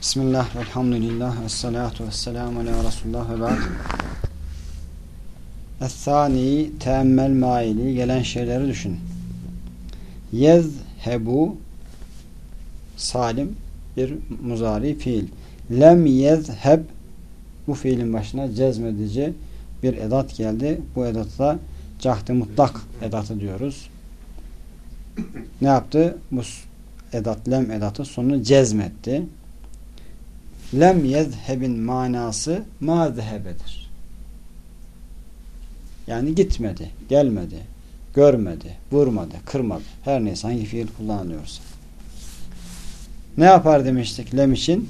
Bismillah, elhamdülillah, esselatu vesselamu ala Resulullah ve ba'd. Es-sani teemmel maili gelen şeyleri düşün. Yezhebu salim bir muzari fiil. Lem yezheb bu fiilin başına cezmedici bir edat geldi. Bu edatla cahdi mutlak edatı diyoruz. Ne yaptı? Bu edat, lem edatı sonunu cezmetti. Lem yezhebin manası ma zehebedir. Yani gitmedi, gelmedi, görmedi, vurmadı, kırmadı. Her neyse hangi fiil kullanılıyorsa. Ne yapar demiştik lem için?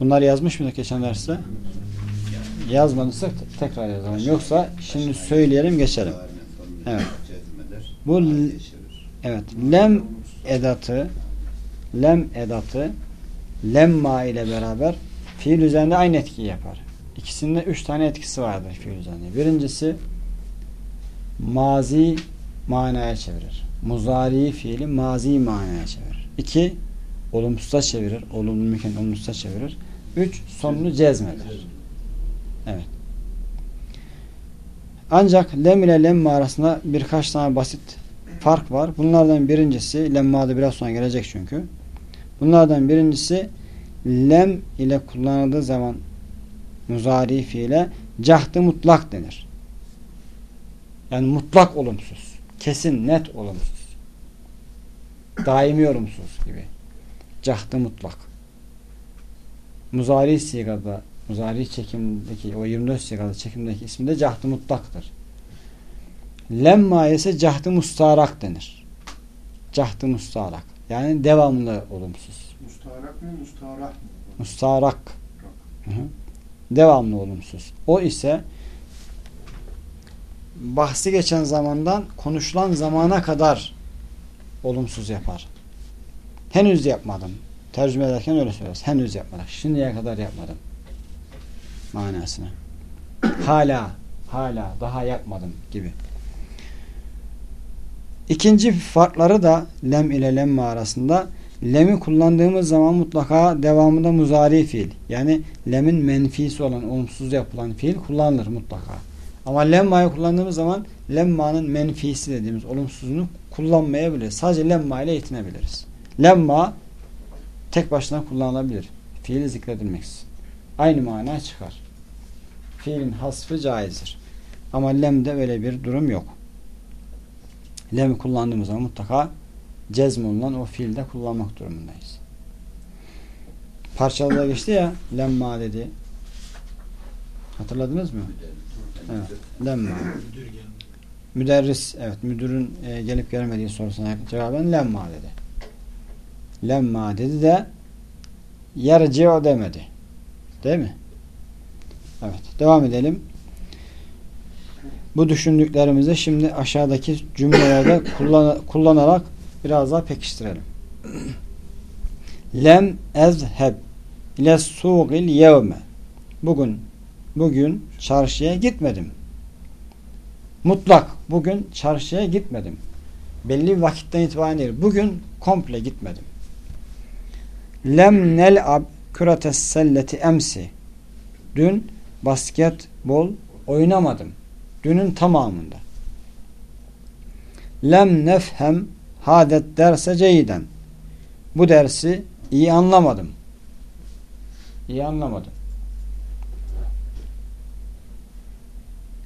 Bunları yazmış mıydık geçen derste? Yazmadıysak tekrar yazalım. Yoksa şimdi söyleyelim geçelim. Evet. Bu evet lem edatı lem edatı lemma ile beraber fiil üzerinde aynı etkiyi yapar. İkisinde üç tane etkisi vardır fiil üzerinde. Birincisi mazi manaya çevirir. Muzari fiili mazi manaya çevirir. İki olumsuza çevirir. Olumlu mümkün olumsuza çevirir. Üç sonunu cezmedir. Evet. Ancak lem ile lemma arasında birkaç tane basit fark var. Bunlardan birincisi lemmada biraz sonra gelecek çünkü. Bunlardan birincisi lem ile kullanıldığı zaman muzari fiile cahdı mutlak denir. Yani mutlak olumsuz. Kesin, net olumsuz. Daimi olumsuz gibi. Cahdı mutlak. Muzari sigada, muzari çekimdeki, o 24 sigada çekimdeki ismi de cahdı mutlaktır. Lemma ise cahdı mustarak denir. Cahdı mustarak. Yani devamlı olumsuz. Mustarak mı, mustarak mı? Mustarak. Hı hı. Devamlı olumsuz. O ise bahsi geçen zamandan konuşulan zamana kadar olumsuz yapar. Henüz yapmadım. Tercüme ederken öyle söyleriz. Henüz yapmadım. Şimdiye kadar yapmadım. Manasına. Hala, hala, daha yapmadım gibi. İkinci farkları da lem ile lemme arasında lem'i kullandığımız zaman mutlaka devamında muzari fiil. Yani lemin menfisi olan olumsuz yapılan fiil kullanılır mutlaka. Ama lemma'yı kullandığımız zaman lemma'nın menfisi dediğimiz olumsuzunu kullanmayabiliriz. Sadece lemma ile yetinebiliriz. Lemma tek başına kullanılabilir. Fiil zikredilmeksizin. Aynı mana çıkar. Fiilin hasfı caizdir. Ama lemde öyle bir durum yok. Lem kullandığımız zaman mutlaka cezm olunan o fiilde kullanmak durumundayız. Parçalıda geçti ya lemma dedi. Hatırladınız mı? Evet. Lemma. Müderris evet müdürün e, gelip gelmediği sorusuna cevaben lemma dedi. Lemma dedi de yarıcı demedi. Değil mi? Evet. Devam edelim. Bu düşündüklerimizi şimdi aşağıdaki cümlelerde kullan kullanarak biraz daha pekiştirelim. Lem ezheb ile suğil yevme Bugün bugün çarşıya gitmedim. Mutlak bugün çarşıya gitmedim. Belli vakitten itibaren değil. Bugün komple gitmedim. Lem nel'ab kürates selleti emsi Dün basketbol oynamadım. Dünün tamamında. Lem nefhem hadet derse ceyden. Bu dersi iyi anlamadım. İyi anlamadım.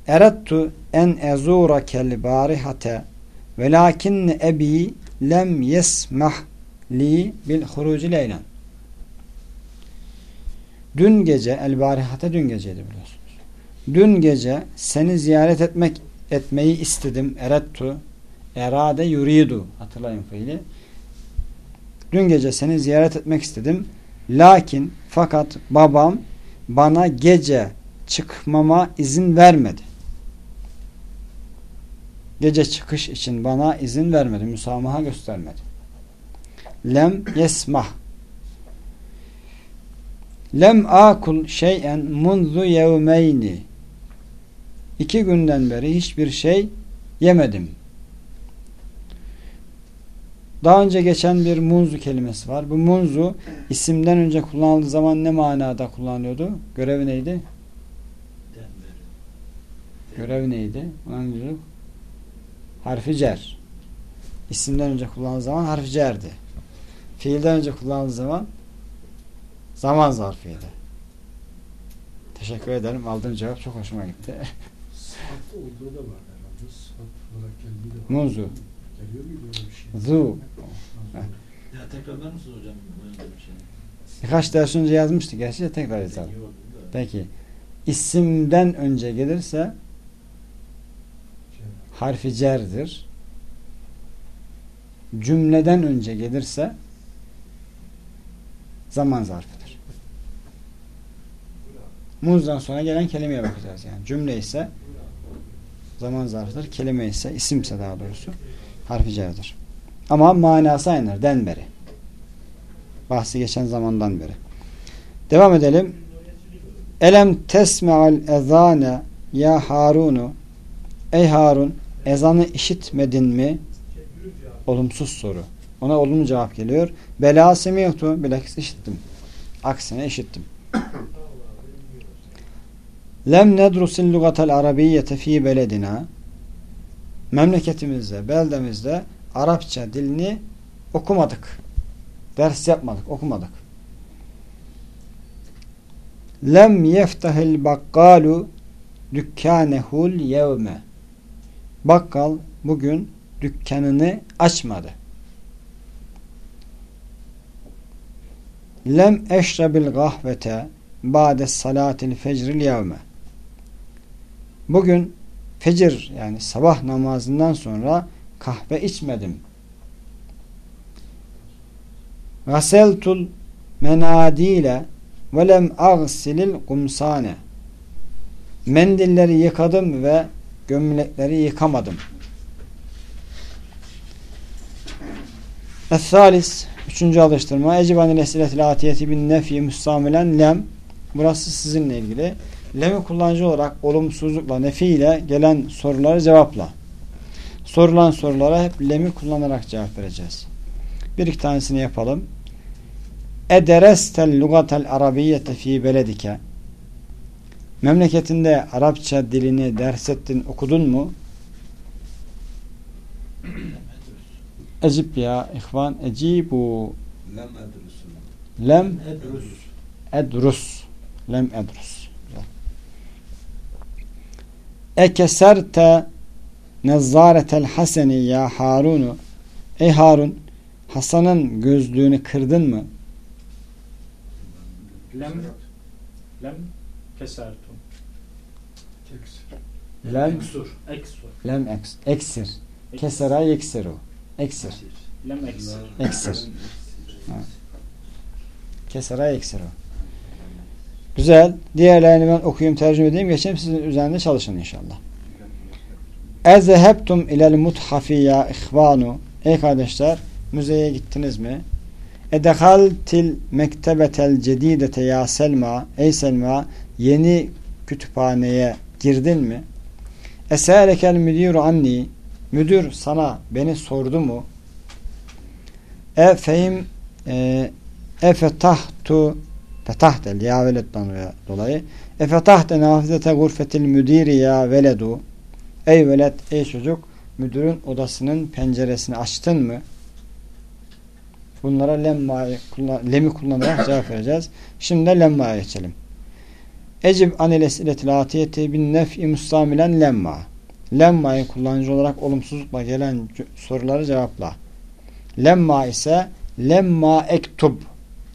Erettu en ezura kel barihate velakin ebi lem yesmah li bil huruci leylen. Dün gece el barihate dün geceydi biliyorsunuz. Dün gece seni ziyaret etmek etmeyi istedim. Erettu erade yuridu hatırlayın fiili. Dün gece seni ziyaret etmek istedim. Lakin fakat babam bana gece çıkmama izin vermedi. Gece çıkış için bana izin vermedi. Müsamaha göstermedi. Lem yesmah Lem akul şeyen munzu yevmeyni İki günden beri hiçbir şey yemedim. Daha önce geçen bir munzu kelimesi var. Bu munzu isimden önce kullanıldığı zaman ne manada kullanılıyordu? Görevi neydi? Görevi neydi? Diyorduk? Harfi cer. İsimden önce kullanıldığı zaman harfi cerdi. Fiilden önce kullanıldığı zaman zaman zarfıydı. Teşekkür ederim. Aldığım cevap çok hoşuma gitti. Sıfat olduğu da var herhalde. Sıfat olarak geldiği de var. Munzu. Geliyor muydu öyle bir şey? Zu. Ya tekrarlar mısınız hocam? Böyle bir şey. Birkaç ders önce yazmıştık. Gerçi de tekrar yazalım. Peki. İsimden önce gelirse harfi cerdir. Cümleden önce gelirse zaman zarfıdır. Muzdan sonra gelen kelimeye bakacağız yani. Cümle ise zaman zarfıdır. Kelime ise isimse daha doğrusu harfi cerdir. Ama manası aynıdır. Den beri. Bahsi geçen zamandan beri. Devam edelim. Elem tesme'al ezane ya Harunu Ey Harun ezanı işitmedin mi? Olumsuz soru. Ona olumlu cevap geliyor. Bela semiyatu. Bilakis işittim. Aksine işittim. Lem nedrusil lugatel arabiyyete fi beledina memleketimizde, beldemizde Arapça dilini okumadık. Ders yapmadık, okumadık. Lem yeftahil bakkalu dükkanehul yevme Bakkal bugün dükkanını açmadı. Lem eşrebil gahvete ba'de salatil fecril yevme Bugün fecir yani sabah namazından sonra kahve içmedim. Gaseltul menadile ve lem agsilil kumsane Mendilleri yıkadım ve gömlekleri yıkamadım. Es-salis Üçüncü alıştırma. Ecibanil esiletil atiyeti bin nefi müstamilen lem Burası sizinle ilgili. Lem'i kullanıcı olarak olumsuzlukla, nefi ile gelen soruları cevapla. Sorulan sorulara hep lem'i kullanarak cevap vereceğiz. Bir iki tanesini yapalım. Ederestel lugatel arabiyyete fi beledike Memleketinde Arapça dilini ders ettin, okudun mu? Ecib ya ihvan, ecibu Lem edrusun. lem Edrus. edrus lem edrus Güzel. Ekeserte nezzaretel haseni ya Harunu ey Harun Hasan'ın gözlüğünü kırdın mı? Lem lem kesertum. Teksir. Lem Eksur. Eksur. lem eks, eksir kesera yeksiru eksir Lem eksir. Eksir. kesera yeksiru Güzel. Diğerlerini ben okuyayım, tercüme edeyim. Geçeyim sizin üzerinde çalışın inşallah. Ezehebtum ilel muthafi ya ihvanu. Ey kardeşler, müzeye gittiniz mi? Edehaltil mektebetel cedidete ya Selma. Ey Selma, yeni kütüphaneye girdin mi? Eserekel müdürü anni. Müdür sana beni sordu mu? E e, efetahtu fetahtel ya veledden dolayı efetahte nafizete gurfetil müdiri ya veledu ey veled ey çocuk müdürün odasının penceresini açtın mı? Bunlara kullan, lemi kullanarak cevap vereceğiz. Şimdi de lemmaya geçelim. Ecib anil esiletil atiyeti bin nef'i mustamilen lemma. Lemma'yı kullanıcı olarak olumsuzlukla gelen soruları cevapla. Lemma ise lemma ektub.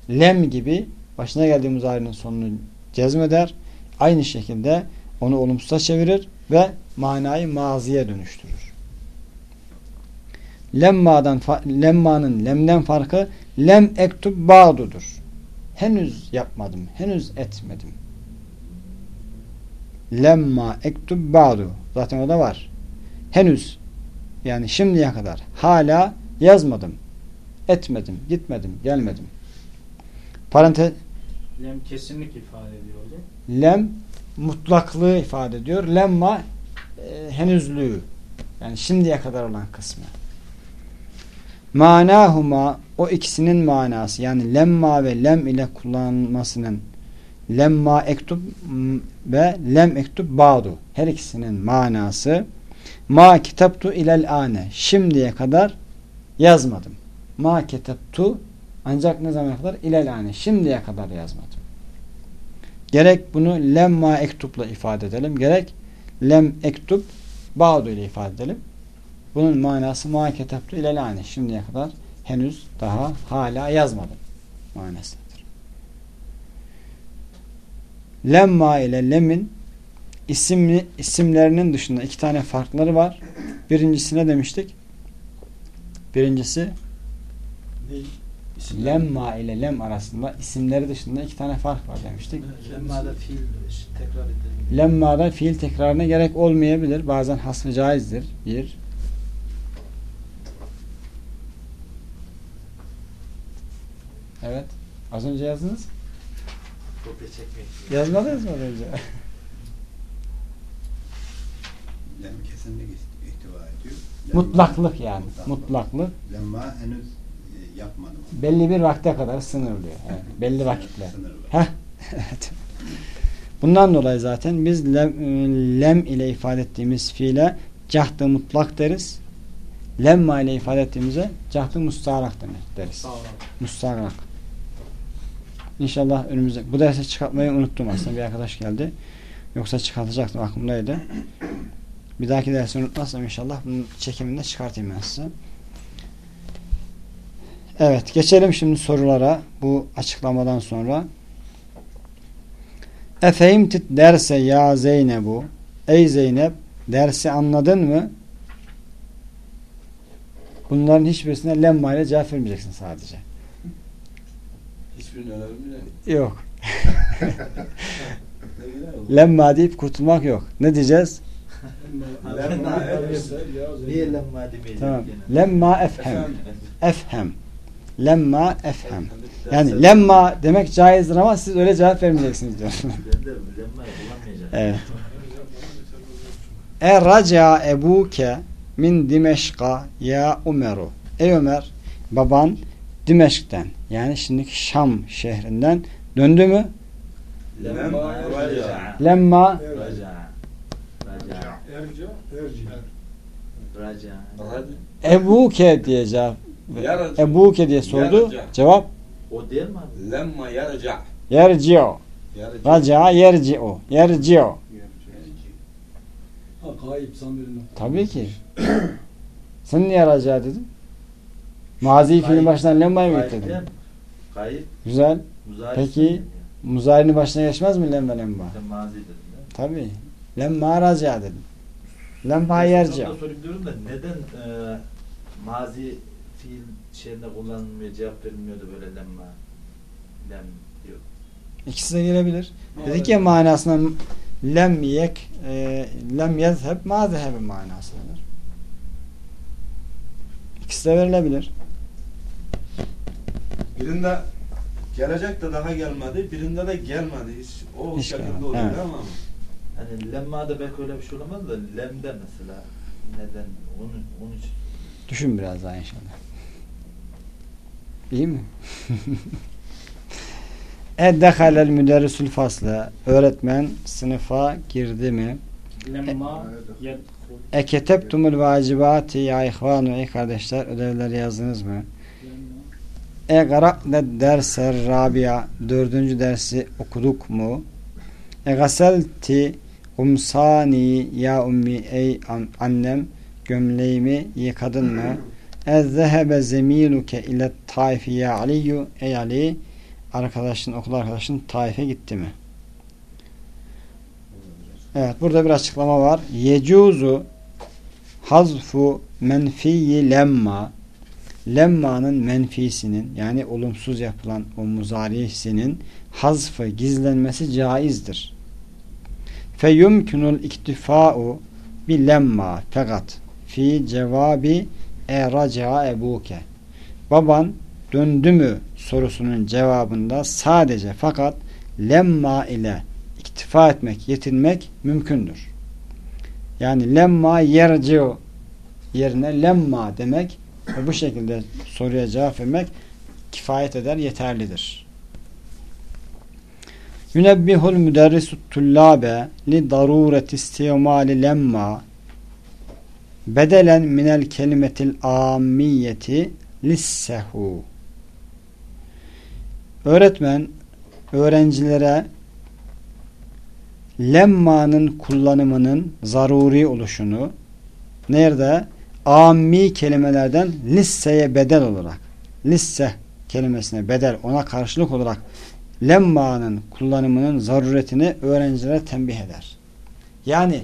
Lem gibi başına geldiği muzarinin sonunu cezmeder. Aynı şekilde onu olumsuza çevirir ve manayı maziye dönüştürür. Lemma'dan lemmanın lemden farkı lem ektub ba'dudur. Henüz yapmadım, henüz etmedim. Lemma ektub ba'du. Zaten o da var. Henüz yani şimdiye kadar hala yazmadım. Etmedim, gitmedim, gelmedim. Parantez Lem kesinlik ifade ediyordu. lem mutlaklığı ifade ediyor. Lemma e, henüzlüğü. Yani şimdiye kadar olan kısmı. Manahuma o ikisinin manası yani lemma ve lem ile kullanılmasının lemma ektub ve lem ektub ba'du her ikisinin manası ma kitaptu ilel ane şimdiye kadar yazmadım. Ma kitaptu ancak ne zamana kadar ilel ane şimdiye kadar yazmadım. Gerek bunu lemma ektupla ifade edelim gerek lem ektub ba'du ile ifade edelim. Bunun manası ma kitaptu ilel ane şimdiye kadar henüz daha hala yazmadım manasıdır. Lemma ile lemin isimli isimlerinin dışında iki tane farkları var. Birincisi ne demiştik? Birincisi Ne? İsimler. lemma ile lem arasında isimleri dışında iki tane fark var demiştik. Lemma'da fiil tekrar edelim. Lemma'da fiil tekrarına gerek olmayabilir. Bazen hasmı caizdir. Bir. Evet. Az önce yazdınız. Kopya çekmek. Yazmadınız mı az önce? Lem kesinlik ihtiva ediyor. Lemma- Mutlaklık yani. Mutlaklık. Mutlaklık. Lemma henüz yapmadım. Belli bir vakte kadar sınırlıyor. Evet. Belli vakitle. Sınır var. Heh. evet. Bundan dolayı zaten biz lem, lem ile ifade ettiğimiz fiile cahd-ı mutlak deriz. Lemma ile ifade ettiğimize cahd-ı mustarak denir- deriz. Mustarak. İnşallah önümüzde. Bu dersi çıkartmayı unuttum aslında. Bir arkadaş geldi. Yoksa çıkartacaktım aklımdaydı. Bir dahaki dersi unutmazsam inşallah bunun çekiminde çıkartayım ben size. Evet. Geçelim şimdi sorulara. Bu açıklamadan sonra. Efehimtit derse ya Zeynebu. Ey Zeynep dersi anladın mı? Bunların hiçbirisine lemma ile cevap vermeyeceksin sadece. Hiçbirini öğrenmiyor. Yok. Lemma deyip kurtulmak yok. Ne diyeceğiz? Lemma lemma gene? Lemma efhem. Efendim. Efhem. Lemma efhem. Yani lemma demek caizdir ama siz öyle cevap vermeyeceksiniz diyor. Evet. E raca ebuke min Dimeşka ya Umeru. Ey Ömer baban Dimeşk'ten yani şimdiki Şam şehrinden döndü mü? Lemma raca. Lemma Raca. Raca. Ebuke diye cevap Yarıcı. Ebuke diye sordu. Yarıca. Cevap O değil mi abi? Lemma yarıca. yerci'o. Yarıcı. Raca yerci'o. Yerci'o. Ha kayıp zamirine. Tabii ki. Sen niye raca dedin? Mazi fiilin başından lemma'yı mı Kayıp getirdin? Kayıp. Güzel. Muzari Peki. Muzari'nin başına geçmez mi lemma lemma? Sen mazi dedin? Tabii. Lemma raca dedim. Lemma yerci. Da sorayım diyorum da neden e, mazi fiil şeyinde kullanılmıyor, cevap verilmiyordu böyle lemma? Lem diyor. İkisi de gelebilir. Dedik ya manasına lem yek e, lem yezheb ma zehebe manasıdır. İkisi de verilebilir. Birinde gelecek de daha gelmedi. Birinde de gelmedi. Hiç, o Hiç şekilde gelmedi, oluyor evet. ama. Hani lemmada belki öyle bir şey olamaz da lemde mesela neden onun onun için Düşün biraz daha inşallah. İyi mi? Eddehalel müderrisül fasle. Öğretmen sınıfa girdi mi? Lemma yedhul. Eketebtumul vacibati ya ihvanu ey kardeşler ödevleri yazdınız mı? E gara'ne derser rabia dördüncü dersi okuduk mu? E gaselti umsani ya ummi ey an- annem gömleğimi yıkadın mı? E zehebe zemiluke ile taifi ya aliyu ey Ali arkadaşın okul arkadaşın taife gitti mi? Evet burada bir açıklama var. Yecuzu hazfu menfiyi lemma lemma'nın menfisinin yani olumsuz yapılan o muzarihisinin hazfı gizlenmesi caizdir. Feyumkunul iktifa'u bi lemma fakat fi cevabi e raca ebuke baban döndü mü sorusunun cevabında sadece fakat lemma ile iktifa etmek, yetinmek mümkündür. Yani lemma yerciu yerine lemma demek Ve bu şekilde soruya cevap vermek kifayet eder, yeterlidir. Yunebbihul müderrisut tullabe li darureti istimali lemma bedelen minel kelimetil ammiyeti lissehu Öğretmen öğrencilere lemma'nın kullanımının zaruri oluşunu nerede? Ammi kelimelerden lisseye bedel olarak lisse kelimesine bedel ona karşılık olarak lemma'nın kullanımının zaruretini öğrencilere tembih eder. Yani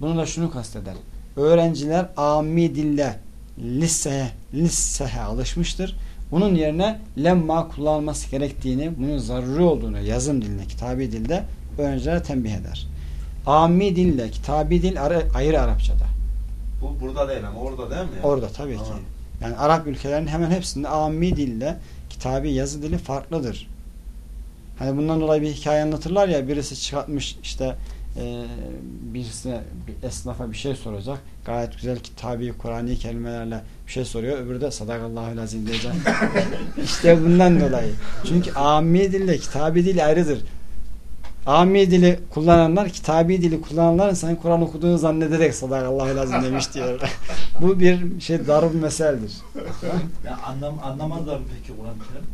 bunu da şunu kasteder. Öğrenciler ammi dille lisseye, lissehe alışmıştır. Bunun yerine lemma kullanılması gerektiğini, bunun zaruri olduğunu yazım dilinde, kitabi dilde öğrencilere tembih eder. Ammi dille, kitabi dil ayrı Arapçada. Bu burada değil ama orada değil mi? Yani? Orada tabii Tamam. ki. Yani Arap ülkelerinin hemen hepsinde ammi dille kitabi yazı dili farklıdır. Hani bundan dolayı bir hikaye anlatırlar ya birisi çıkartmış işte e, birisine bir esnafa bir şey soracak. Gayet güzel kitabi Kur'an'i kelimelerle bir şey soruyor. Öbürü de sadakallahü lazim diyecek. işte bundan dolayı. Çünkü ammi dille kitabi dil ayrıdır. Ammi dili kullananlar, kitabi dili kullananlar sen Kur'an okuduğunu zannederek sadakallahu lazım demiş diyor. Bu bir şey darb meseldir. Ya anlam anlamazlar mı peki Kur'an-ı Kerim?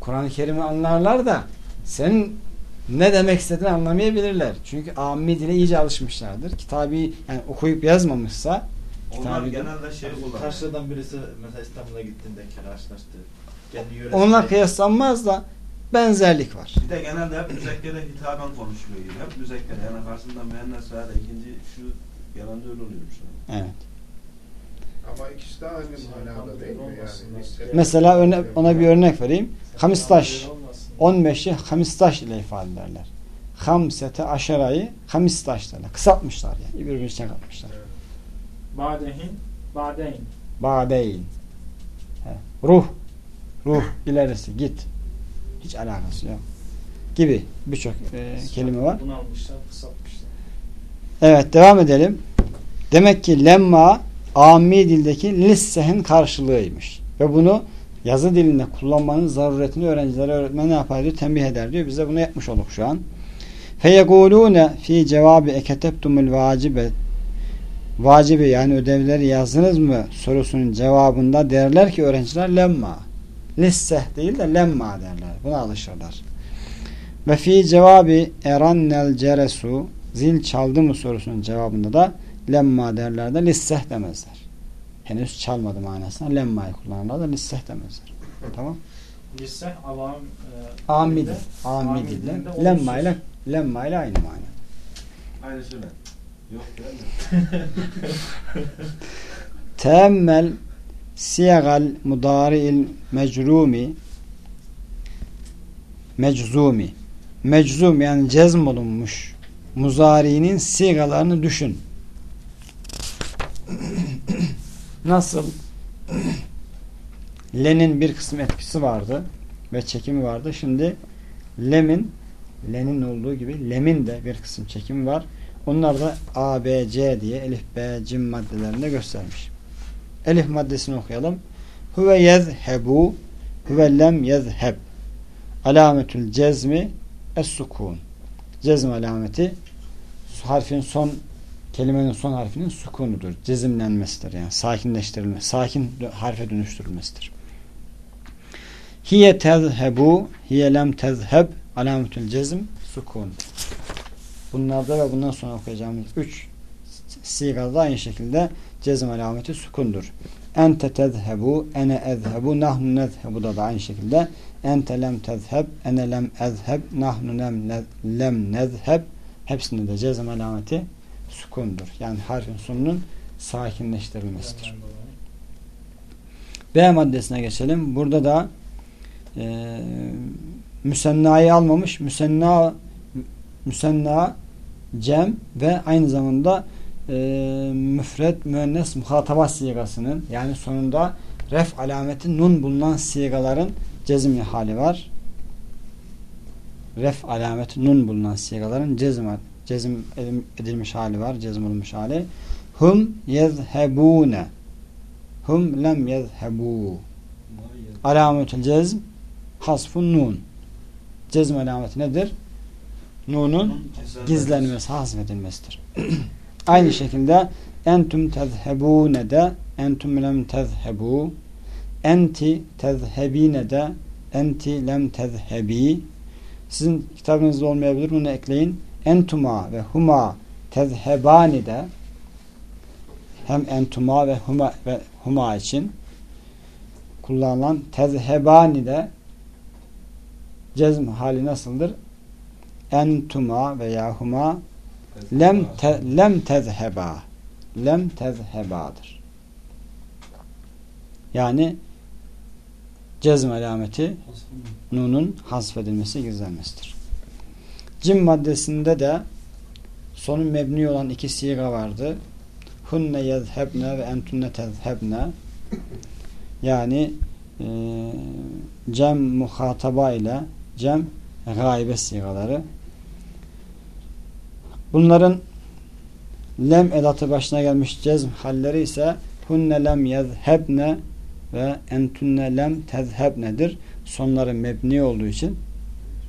Kur'an-ı Kerim'i anlarlar da senin ne demek istediğini anlamayabilirler. Çünkü ammi dile iyice alışmışlardır. Kitabi yani okuyup yazmamışsa Onlar genelde şey kullanıyor. Karşıdan birisi mesela İstanbul'a gittiğinde karşılaştı. Kendi yöresinde. onunla kıyaslanmaz da benzerlik var. Bir de genelde hep müzekkere hitaben konuşuluyor yine. Hep müzekkere. Yani karşısında müennes veya da ikinci şu genelde öyle oluyormuş. Yani. Evet. Ama ikisi de aynı manada değil mi? Yani Mesela örne- ona bir örnek vereyim. Hamistaş. Olmasın. 15'i hamistaş ile ifade ederler. Hamsete aşerayı hamistaş derler. Kısaltmışlar yani. Birbirine katmışlar. Badehin, badeyn. Badeyn. He. Ruh. Ruh ilerisi git. Hiç alakası yok. Gibi birçok e, kelime var. Bunu almışlar, kısaltmışlar. Evet devam edelim. Demek ki lemma ammi dildeki lissehin karşılığıymış. Ve bunu yazı dilinde kullanmanın zaruretini öğrencilere öğretmen ne yapar diyor? Tembih eder diyor. Biz de bunu yapmış olduk şu an. Feyekulune fi cevabı eketebtumul vacibe vacibi yani ödevleri yazdınız mı sorusunun cevabında derler ki öğrenciler lemma. Lisseh değil de lemma derler. Buna alışırlar. Ve fi cevabı erannel ceresu zil çaldı mı sorusunun cevabında da lemma derler de lisseh demezler. Henüz çalmadı manasına lemma'yı kullanırlar da lisseh demezler. Tamam. Lise avam e, Lemma olumsuz. ile lemma ile aynı mana. Aynı şey mi? Yok değil mi? Teemmel siyagal mudari'il mecrumi meczumi meczum yani cezm olunmuş muzari'nin sigalarını düşün. Nasıl? Lenin bir kısım etkisi vardı ve çekimi vardı. Şimdi lemin lenin olduğu gibi lemin de bir kısım çekimi var. Onlar da A, B, C diye elif, B, cim maddelerinde göstermiş. Elif maddesini okuyalım. Huve yezhebu huve lem yezheb alametül cezmi es-sukun cezm alameti harfin son kelimenin son harfinin sukunudur. Cezimlenmesidir. Yani sakinleştirilme, sakin harfe dönüştürülmesidir. Hiye tezhebu hiye lem tezheb alametül cezm sukun. Bunlarda ve bundan sonra okuyacağımız üç sigada da aynı şekilde cezm alameti sukundur. Ente tezhebu, ene ezhebu, nahnu nezhebu da, da aynı şekilde ente lem tezheb, ene lem ezheb, nahnu lem, lem nezheb hepsinde de cezm alameti sukundur. Yani harfin sonunun sakinleştirilmesidir. B maddesine geçelim. Burada da e, müsennayı almamış. Müsenna müsenna cem ve aynı zamanda e, müfred müennes muhataba sigasının yani sonunda ref alameti nun bulunan sigaların cezimli hali var. Ref alameti nun bulunan sigaların cezim, cezim edilmiş hali var. Cezim olmuş hali. Hum yezhebune hum lem yezhebu. Alametül cezm hasfun nun. Cezm alameti nedir? Nunun gizlenmesi, hasfedilmesidir. Aynı şekilde entum tezhebune de entum lem tezhebu enti tezhebine de enti lem tezhebi sizin kitabınızda olmayabilir bunu ekleyin entuma ve huma tezhebani de hem entuma ve huma ve huma için kullanılan tezhebani de cezm hali nasıldır? Entuma veya huma lem te, lem tezheba lem tezhebadır. Yani cezm alameti nunun hasfedilmesi gizlenmesidir. Cim maddesinde de sonu mebni olan iki siga vardı. Hunne yezhebne ve entunne tezhebne yani e, cem muhataba ile cem gaybe sigaları bunların lem edatı başına gelmiş cezm halleri ise hunne lem yezhebne ve entunne lem tezhebnedir. Sonları mebni olduğu için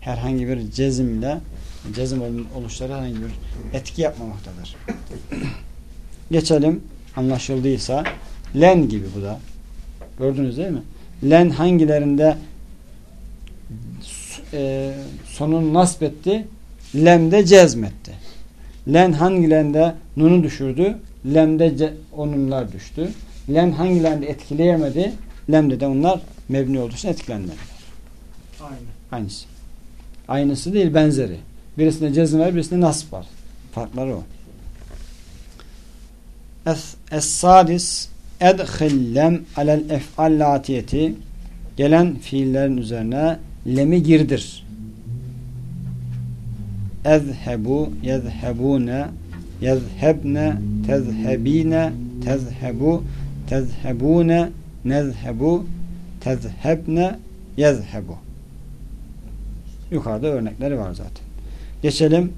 herhangi bir cezimle cezim oluşları herhangi bir etki yapmamaktadır. Geçelim anlaşıldıysa len gibi bu da. Gördünüz değil mi? Len hangilerinde e, sonunu nasp etti? Lemde cezmetti. Len hangilerinde nunu düşürdü? Lemde onunlar düştü. Lem hangilerinde etkileyemedi? Lemde de onlar mebni olduğu için etkilenmediler. Aynı. Aynısı. Aynısı değil benzeri. Birisinde cezim var birisinde nasp var. Farkları o. Es-sadis edhil lem alel ef'al latiyeti gelen fiillerin üzerine lemi girdir. Ezhebu yezhebune yezhebne tezhebine tezhebu tezhebune nezhebu tezhebne yezhebu yukarıda örnekleri var zaten. Geçelim.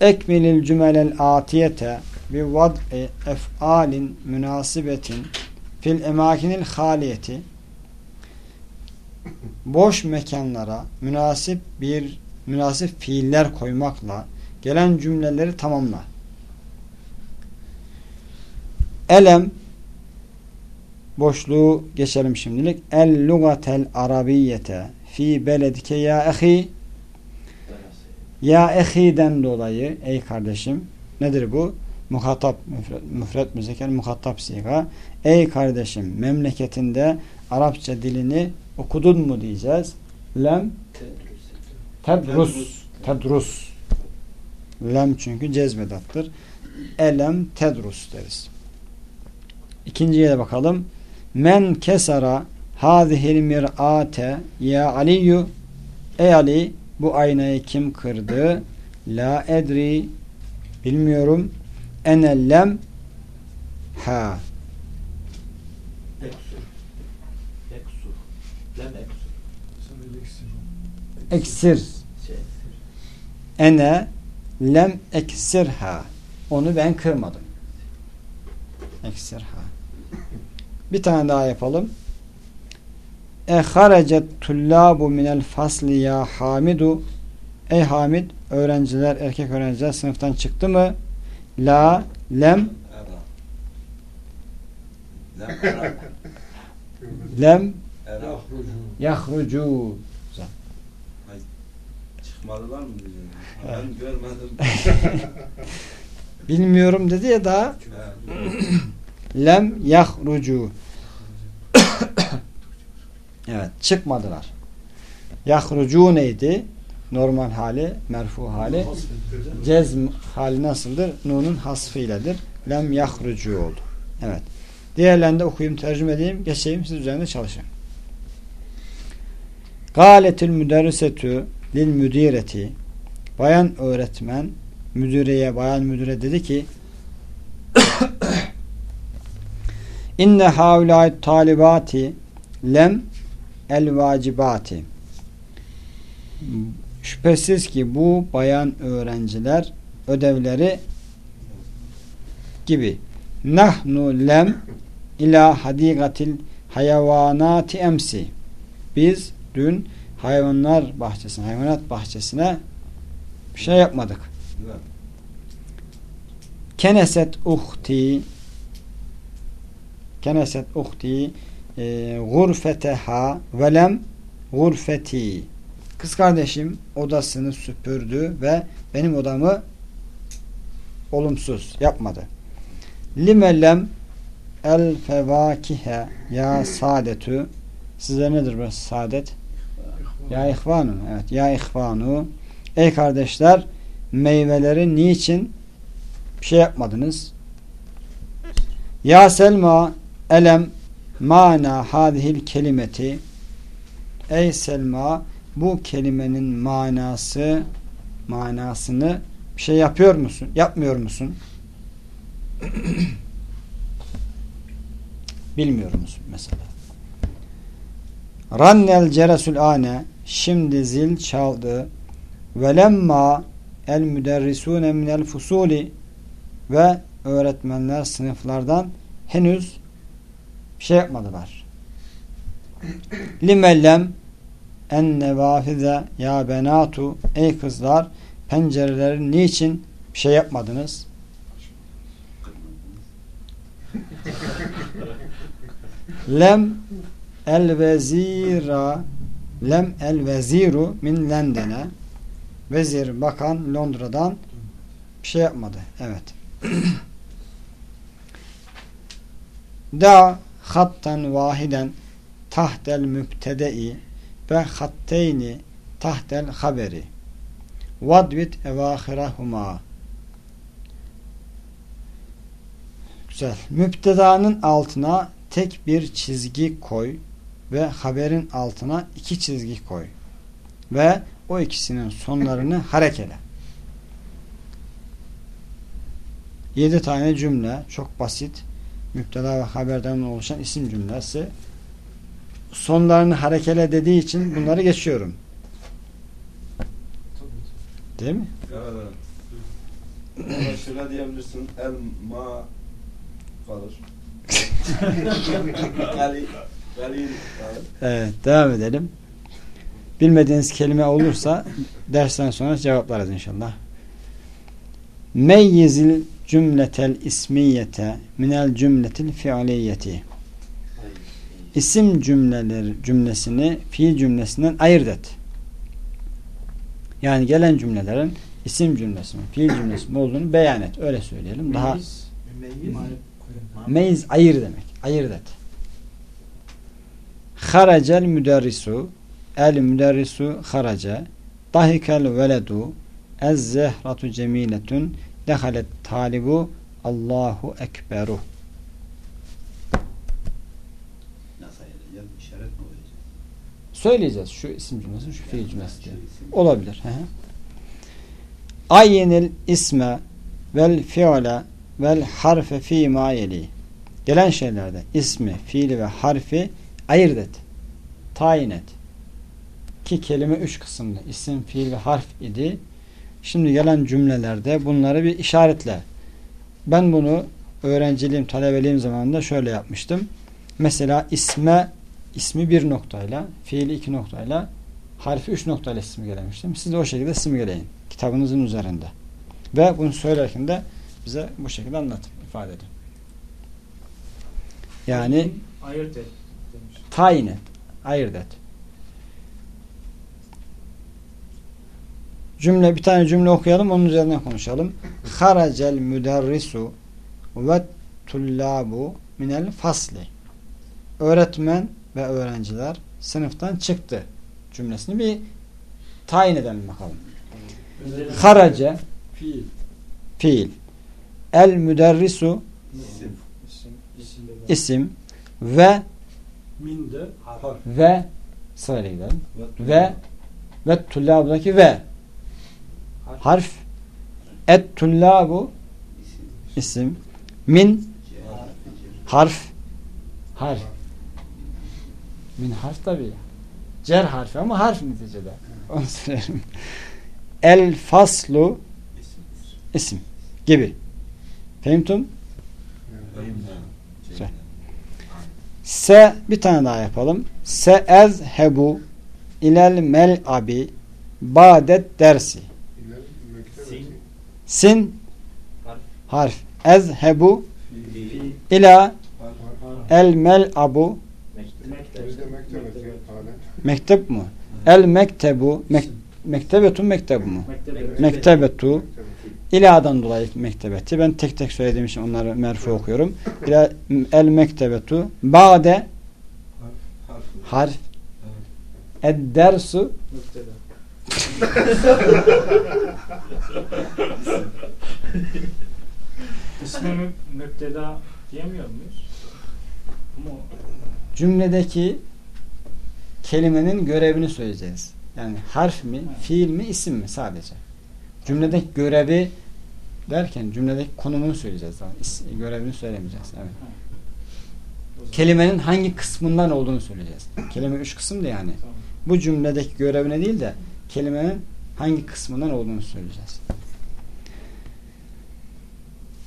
Ekmilil cümelel atiyete bi vad'i ef'alin münasibetin fil emakinil haliyeti boş mekanlara münasip bir münasip fiiller koymakla gelen cümleleri tamamla. Elem boşluğu geçelim şimdilik. El lugatel arabiyete fi beledike ya ehi ya ehi'den dolayı ey kardeşim nedir bu? Muhatap müfret, müfret müzeker muhatap siga. Ey kardeşim memleketinde Arapça dilini okudun mu diyeceğiz. Lem tedrus tedrus lem çünkü cezmedattır. Elem tedrus deriz. İkinciye de bakalım. Men kesara Hazihil mir'ate ya Aliyu Ey Ali bu aynayı kim kırdı? La edri bilmiyorum. Enellem ha Şey eksir. ene lem eksirha onu ben kırmadım. Eksirha. Bir tane daha yapalım. E harecet tullabu minel fasli ya Hamidu Ey Hamid öğrenciler erkek öğrenciler sınıftan çıktı mı? La lem lem Yahrucu. Çıkmadılar mı diyeceğim. Ben görmedim. bilmiyorum dedi ya daha lem yahrucu evet çıkmadılar yahrucu neydi? normal hali merfu hali cezm hali nasıldır? Nun'un hasfıyledir. Lem yahrucu oldu. Evet. Diğerlerini de okuyayım, tercüme edeyim. Geçeyim, siz üzerinde çalışın. Galetül müderrisetü lil müdireti Bayan öğretmen müdüreye, bayan müdüre dedi ki İnne havlâ talibati lem el vacibati Şüphesiz ki bu bayan öğrenciler ödevleri gibi nahnu lem ila hadikatil hayvanati emsi. Biz dün hayvanlar bahçesine, hayvanat bahçesine bir şey yapmadık. Keneset uhti Keneset uhti e, gurfeteha velem gurfeti Kız kardeşim odasını süpürdü ve benim odamı olumsuz yapmadı. Limellem el fevakihe ya saadetü size nedir bu saadet? Ya ihvanu. Evet. Ya ihvanu. Ey kardeşler meyveleri niçin bir şey yapmadınız? Ya Selma elem mana hadihil kelimeti Ey Selma bu kelimenin manası manasını bir şey yapıyor musun? Yapmıyor musun? Bilmiyor musun mesela? Rannel ceresul ane şimdi zil çaldı velemma el müderrisune minel fusuli ve öğretmenler sınıflardan henüz bir şey yapmadılar. Limellem en nevafize ya benatu ey kızlar pencereleri niçin bir şey yapmadınız? Lem el vezira lem el veziru min Lendene vezir bakan Londra'dan bir şey yapmadı. Evet. da hattan vahiden tahtel mübtedei ve hatteyni tahtel haberi vadvit evahirahuma Güzel. Müptedanın altına tek bir çizgi koy ve haberin altına iki çizgi koy. Ve o ikisinin sonlarını harekele. Yedi tane cümle çok basit. Müpteda ve haberden oluşan isim cümlesi. Sonlarını harekele dediği için bunları geçiyorum. Değil mi? Evet şöyle diyebilirsin. El ma kalır. Evet, devam edelim. Bilmediğiniz kelime olursa dersten sonra cevaplarız inşallah. Meyyizil cümletel ismiyete minel cümletil fiiliyeti. İsim cümleler cümlesini fiil cümlesinden ayırt et. Yani gelen cümlelerin isim cümlesinin, fiil cümlesinin olduğunu beyan et. Öyle söyleyelim. Daha Meyiz. Meyiz ayır demek. Ayırt et. Haracel müderrisu el müderrisu harace dahikel veledu ez zehratu cemiletun dehalet talibu Allahu ekberu söyleyeceğiz şu isim cümlesi şu fiil cümlesi diye. Olabilir. Hı. Ayyenil isme vel fiile vel harfe fi ma yeli. Gelen şeylerde ismi, fiili ve harfi ayırt et. Tayin et. Ki kelime üç kısımlı. İsim, fiil ve harf idi. Şimdi gelen cümlelerde bunları bir işaretle. Ben bunu öğrenciliğim, talebeliğim zamanında şöyle yapmıştım. Mesela isme ismi bir noktayla, fiili iki noktayla, harfi üç noktayla simgelemiştim. Siz de o şekilde simgeleyin. Kitabınızın üzerinde. Ve bunu söylerken de bize bu şekilde anlatın, ifade edin. Yani ayırt et demiş. tayin et, ayırt et. Cümle bir tane cümle okuyalım onun üzerinden konuşalım. Haracel müderrisu ve tullabu minel fasli. Öğretmen ve öğrenciler sınıftan çıktı cümlesini bir tayin edelim bakalım. Harace Fiil. fiil. El müderrisu İsim. İsim. İsim ve Min de harf. ve sırayla gidelim. Ve ve tullabudaki ve harf et tullabu İsim. min harf harf min harf tabi cer harfi ama harf neticede onu söylerim el faslu İsim. gibi fehimtum. Güzel. Se bir tane daha yapalım. Se ezhebu ilel mel abi badet dersi. Sin. Harf. Ezhebu ila el mel abu Mektep. Mu? El mektebu mek, mektebetu mektebu mu? Mektebe. Mektebetu. İla'dan dolayı mektebeti. Ben tek tek söylediğim için onları merfu okuyorum. İla, el mektebetu ba'de Harf. ed dersu. İsmi mü- müpteda diyemiyor muyuz? Ama cümledeki kelimenin görevini söyleyeceğiz. Yani harf mi, fiil mi, isim mi sadece. Cümledeki görevi derken cümledeki konumunu söyleyeceğiz. İs- Görevini söylemeyeceğiz. Evet. Kelimenin hangi kısmından olduğunu söyleyeceğiz. Kelime üç kısımdı yani. Tamam. Bu cümledeki görevine değil de kelimenin hangi kısmından olduğunu söyleyeceğiz.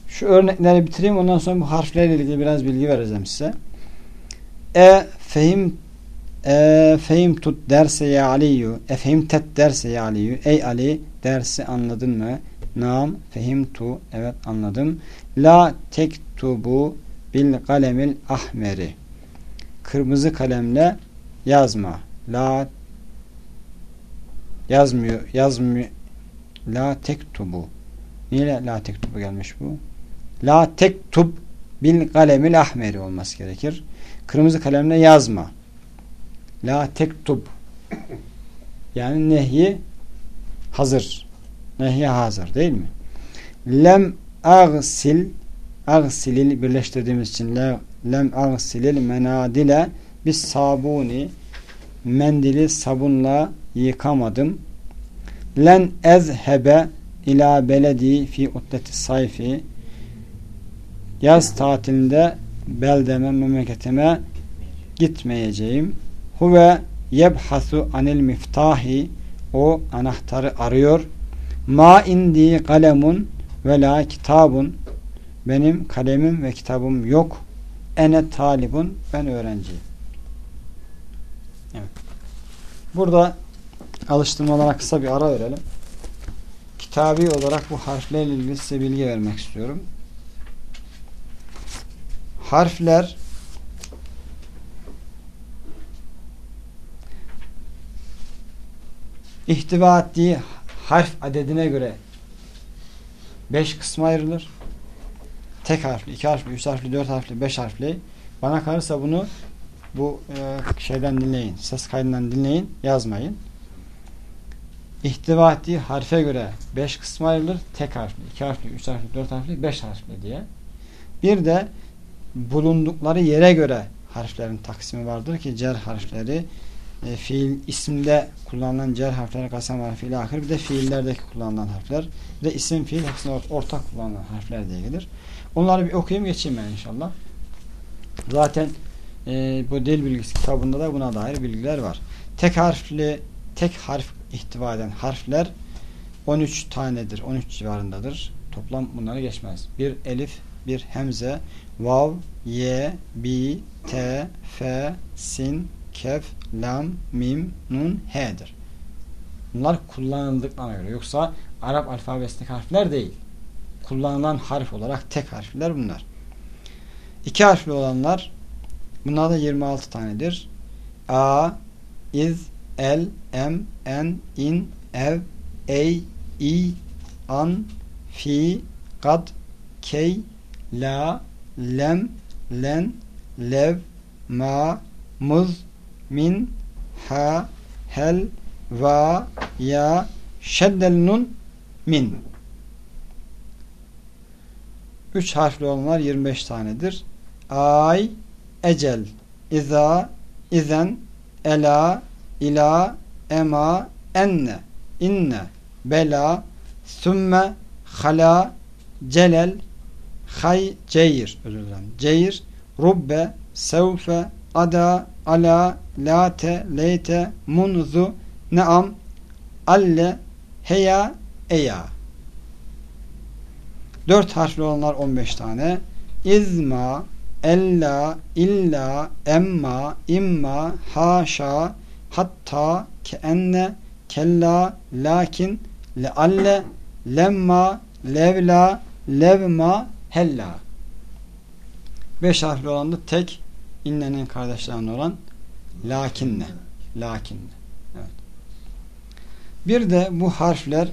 Şu örnekleri bitireyim ondan sonra bu harflerle ilgili biraz bilgi vereceğim size. E fehim e fehim tut derse ya Aliyu e fehim tet derse ya Aliyu ey Ali dersi anladın mı? Nam fehim tu evet anladım. La tektubu bil kalemil ahmeri kırmızı kalemle yazma. La yazmıyor. Yazmıyor. La tektubu. Niye la tektubu gelmiş bu? La tektub bil kalemil ahmeri olması gerekir. Kırmızı kalemle yazma. La tektub. Yani nehyi hazır. Nehyi hazır değil mi? Lem agsil agsilil birleştirdiğimiz için le, lem agsilil menadile biz sabuni mendili sabunla yıkamadım. Len ezhebe ila beledi fi uddeti sayfi yaz tatilinde beldeme memleketime gitmeyeceğim. Huve yebhasu anil miftahi o anahtarı arıyor. Ma indi kalemun ve la kitabun benim kalemim ve kitabım yok. Ene talibun ben öğrenciyim. Evet. Burada alıştırmalara kısa bir ara verelim. Kitabi olarak bu harflerle ilgili size bilgi vermek istiyorum. Harfler ihtiva ettiği harf adedine göre 5 kısma ayrılır. Tek harfli, iki harfli, üç harfli, dört harfli, beş harfli. Bana kalırsa bunu bu e, şeyden dinleyin. Ses kaydından dinleyin. Yazmayın. İhtiva ettiği harfe göre 5 kısma ayrılır. Tek harfli, iki harfli, üç harfli, dört harfli, beş harfli diye. Bir de bulundukları yere göre harflerin taksimi vardır ki cer harfleri e, fiil isimde kullanılan cer harfleri kasem harfiyle ahir bir de fiillerdeki kullanılan harfler bir de isim fiil hepsine ort- ortak kullanılan harfler diye gelir. Onları bir okuyayım geçeyim ben inşallah. Zaten e, bu dil bilgisi kitabında da buna dair bilgiler var. Tek harfli tek harf ihtiva eden harfler 13 tanedir. 13 civarındadır. Toplam bunları geçmez. Bir elif, bir hemze, vav, ye, bi, te, fe, sin, kef, lam, mim, nun, he'dir. Bunlar kullanıldıklarına göre. Yoksa Arap alfabesindeki harfler değil. Kullanılan harf olarak tek harfler bunlar. İki harfli olanlar bunlar da 26 tanedir. A, iz, el, em, en, in, ev, ey, i, an, fi, kad, key, la, lem, len, lev, ma, muz, min, ha, hel, va, ya, şeddel nun, min. Üç harfli olanlar 25 tanedir. Ay, ecel, iza, izen, ela, ila, ema, enne, inne, bela, sümme, hala, celel, hay, ceyir, özür dilerim. Ceyir, rubbe, sevfe, ada, ala, late, leyte, munzu, neam, alle, heya, eya. Dört harfli olanlar 15 tane. İzma, ella, illa, emma, imma, haşa, hatta, keenne, kella, lakin, lealle, lemma, levla, levma, hella. Beş harfli olan da tek innenin kardeşlerinden olan lakinne. Lakinne. Evet. Bir de bu harfler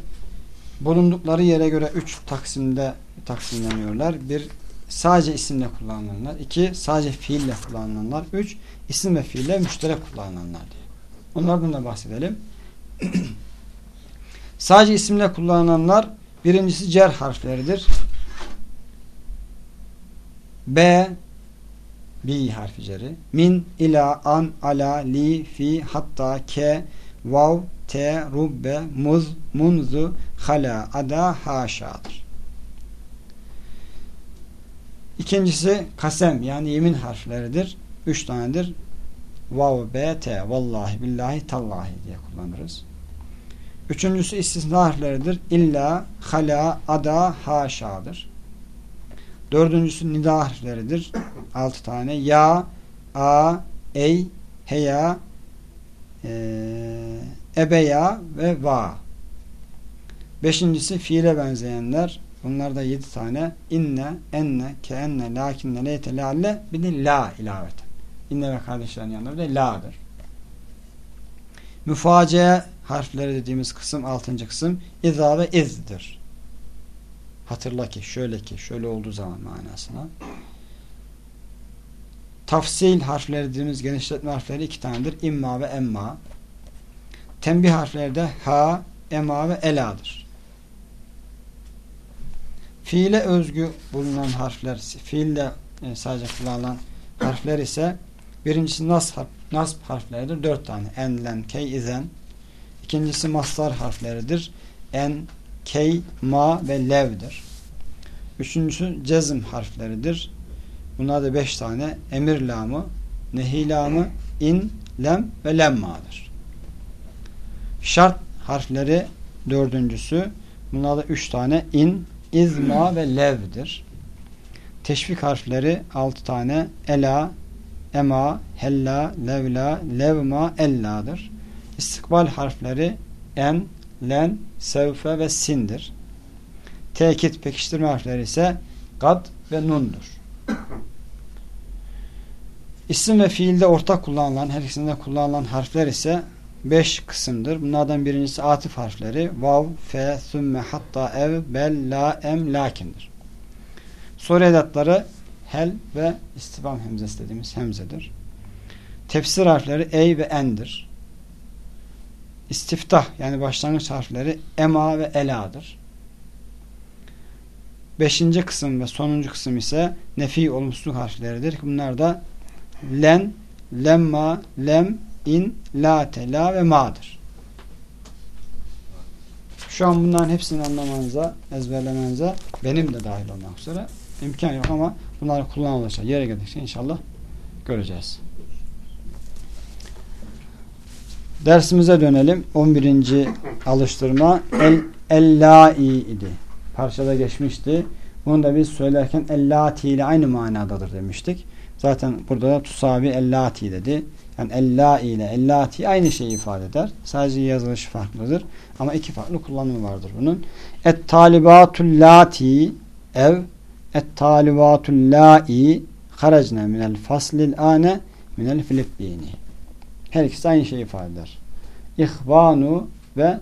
bulundukları yere göre üç taksimde taksimleniyorlar. Bir sadece isimle kullanılanlar. iki sadece fiille kullanılanlar. Üç isim ve fiille müşterek kullanılanlar diye. Onlardan da bahsedelim. sadece isimle kullanılanlar birincisi cer harfleridir. B bi harfi ceri. Min, ila, an, ala, li, fi, hatta, ke, vav, te, rubbe, muz, munzu, hala, ada, haşadır. İkincisi kasem yani yemin harfleridir. Üç tanedir. Vav, be, te, vallahi, billahi, tallahi diye kullanırız. Üçüncüsü istisna harfleridir. İlla, hala, ada, haşadır. Dördüncüsü nida harfleridir. Altı tane. Ya, a, ey, heya, e, ebeya ve va. Beşincisi fiile benzeyenler. Bunlar da yedi tane. İnne, enne, keenne, lakinne, leyte, lealle bir de la ilaveten. İnne ve kardeşlerin yanında bir de la'dır. Müface harfleri dediğimiz kısım altıncı kısım iza ve izdir. Hatırla ki, şöyle ki, şöyle olduğu zaman manasına. Tafsil harfleri dediğimiz genişletme harfleri iki tanedir. İmma ve emma. Tembih harfleri de ha, ema ve ela'dır. Fiile özgü bulunan harfler, fiille e, sadece kullanılan harfler ise birincisi nas harf, nasb harfleridir. Dört tane. En, len, key, izen. İkincisi mastar harfleridir. En, key, ma ve lev'dir. Üçüncüsü cezm harfleridir. Bunlar da beş tane. Emir lamı, nehi lamı, in, lem ve lemma'dır. Şart harfleri dördüncüsü. Bunlar da üç tane. in, izma ve lev'dir. Teşvik harfleri altı tane. Ela, ema, hella, levla, levma, ella'dır. İstikbal harfleri en, len, sevfe ve sindir. Tekit pekiştirme harfleri ise gad ve nundur. İsim ve fiilde ortak kullanılan, her ikisinde kullanılan harfler ise beş kısımdır. Bunlardan birincisi atıf harfleri. Vav, fe, sümme, hatta, ev, bel, la, em, lakindir. Soru edatları hel ve istifam hemzesi dediğimiz hemzedir. Tefsir harfleri ey ve endir. İstiftah yani başlangıç harfleri ema ve ela'dır. Beşinci kısım ve sonuncu kısım ise nefi olumsuzluk harfleridir. Bunlar da len, lemma, lem, in, la, te, la ve ma'dır. Şu an bunların hepsini anlamanıza, ezberlemenize benim de dahil olmak üzere imkan yok ama bunları kullanılacak yere geldikçe inşallah göreceğiz. Dersimize dönelim. 11. alıştırma el ellai idi. Parçada geçmişti. Bunu da biz söylerken ellati ile aynı manadadır demiştik. Zaten burada da tusavi ellati dedi. Yani ellai ile ellati aynı şeyi ifade eder. Sadece yazılışı farklıdır. Ama iki farklı kullanımı vardır bunun. Et talibatul lati ev et talibatul lai haracne minel faslil ane minel filippini. Her ikisi aynı şeyi ifade eder. İhvanu ve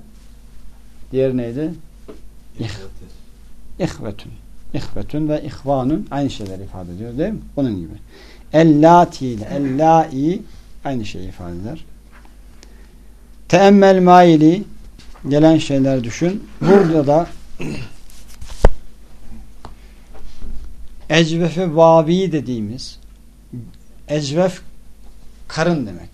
diğer neydi? İh, ihvetun. İhvetun ve ihvanun aynı şeyleri ifade ediyor değil mi? Bunun gibi. Ellati ile ellai aynı şeyi ifade eder. Teemmel maili gelen şeyler düşün. Burada da ecvefe vavi dediğimiz ecvef karın demek.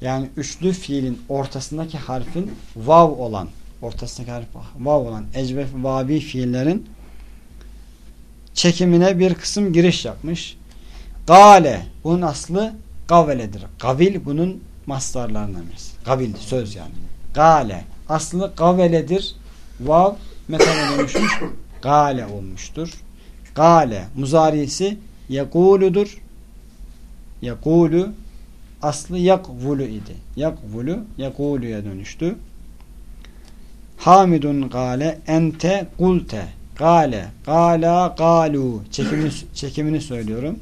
Yani üçlü fiilin ortasındaki harfin vav olan ortasındaki harf vav olan ecvef vavi fiillerin çekimine bir kısım giriş yapmış. Gale bunun aslı gaveledir. Gavil bunun mastarlarından birisi. Gavil söz yani. Gale aslı gaveledir. Vav metale dönüşmüş. Gale olmuştur. Gale muzarisi yekuludur. Yekulu aslı yakvulu idi. Yakvulu yekuluya dönüştü. Hamidun gale ente kulte gale gala galu çekimini, çekimini söylüyorum.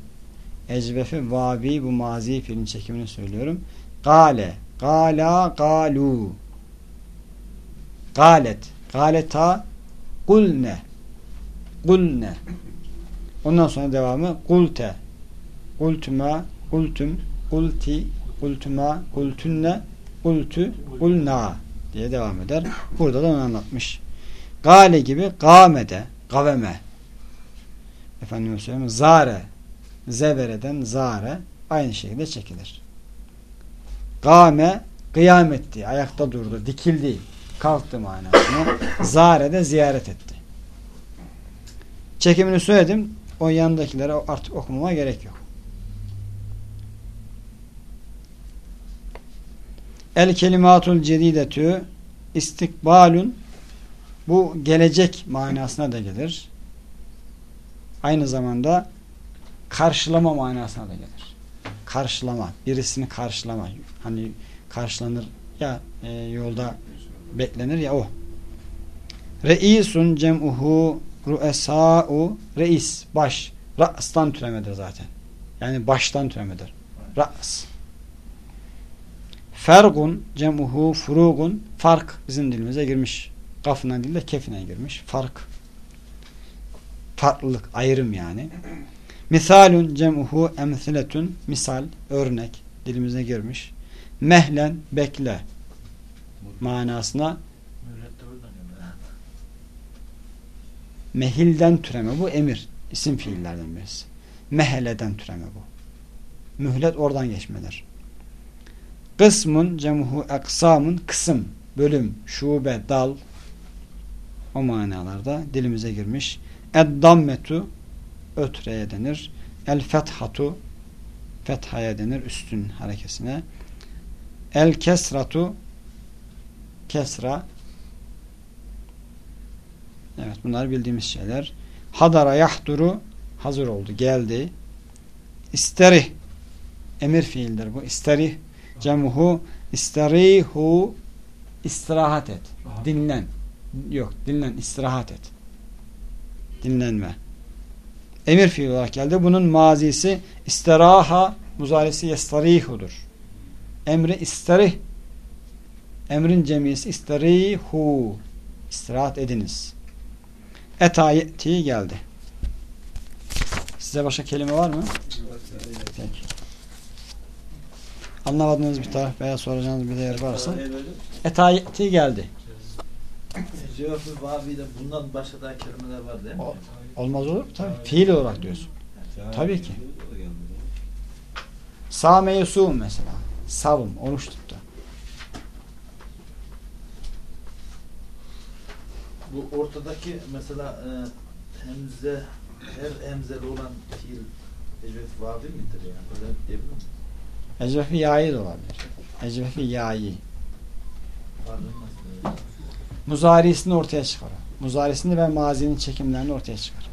Ecvefi vavi bu mazi fiilin çekimini söylüyorum. Gale gala galu galet galeta kulne kulne ondan sonra devamı kulte kultuma kultum kulti kultuma kultunne kultu kulna diye devam eder. Burada da onu anlatmış. Gale gibi gamede, gaveme. Efendime söyleyeyim zare, zevereden zare aynı şekilde çekilir. Game kıyam etti, ayakta durdu, dikildi, kalktı manasına. Zare de ziyaret etti. Çekimini söyledim. O yanındakilere artık okumama gerek yok. El kelimatul cedidetü istikbalun bu gelecek manasına da gelir. Aynı zamanda karşılama manasına da gelir. Karşılama, birisini karşılama. Hani karşılanır ya e, yolda beklenir ya o. Reisun cem'uhu ruesa'u reis, baş. Ra'stan türemedir zaten. Yani baştan türemedir. Ra's. Fergun cem'uhu furugun fark bizim dilimize girmiş. Kafına değil de kefine girmiş. Fark. Farklılık, ayrım yani. Misalun cem'uhu emsiletun misal, örnek dilimize girmiş. Mehlen bekle manasına Mühlet de buradan gönder. Mehilden türeme bu emir. isim fiillerden birisi. Meheleden türeme bu. Mühlet oradan geçmedir. Kısmun cemhu eksamun kısım, bölüm, şube, dal o manalarda dilimize girmiş. Eddammetu ötreye denir. El fethatu fethaya denir üstün harekesine. El kesratu kesra Evet bunlar bildiğimiz şeyler. Hadara yahduru hazır oldu, geldi. İsterih emir fiildir bu. İsterih cemuhu isterihu istirahat et. Dinlen. Yok dinlen istirahat et. Dinlenme. Emir fiil olarak geldi. Bunun mazisi istiraha muzarisi yestarihudur. Emri isterih emrin cemiyesi isterihu istirahat ediniz. Etayeti geldi. Size başka kelime var mı? Peki. Anlamadığınız bir taraf veya soracağınız bir yer varsa. Etayeti geldi. Cevapı vavi'de bundan başka daha kelimeler var değil mi? O- Olmaz olur mu? Tabii. Fiil olarak diyorsun. Tabii ki. Same yusum mesela. Savun, oruç tuttu. Bu ortadaki mesela e, hemze her hemzeli olan fiil ecvet vavi midir yani? Öyle diyebilir miyim? Ecvefi yayi de olabilir. Ecvefi nasıl? Muzarisini ortaya çıkarır. Muzarisini ve mazinin çekimlerini ortaya çıkarır.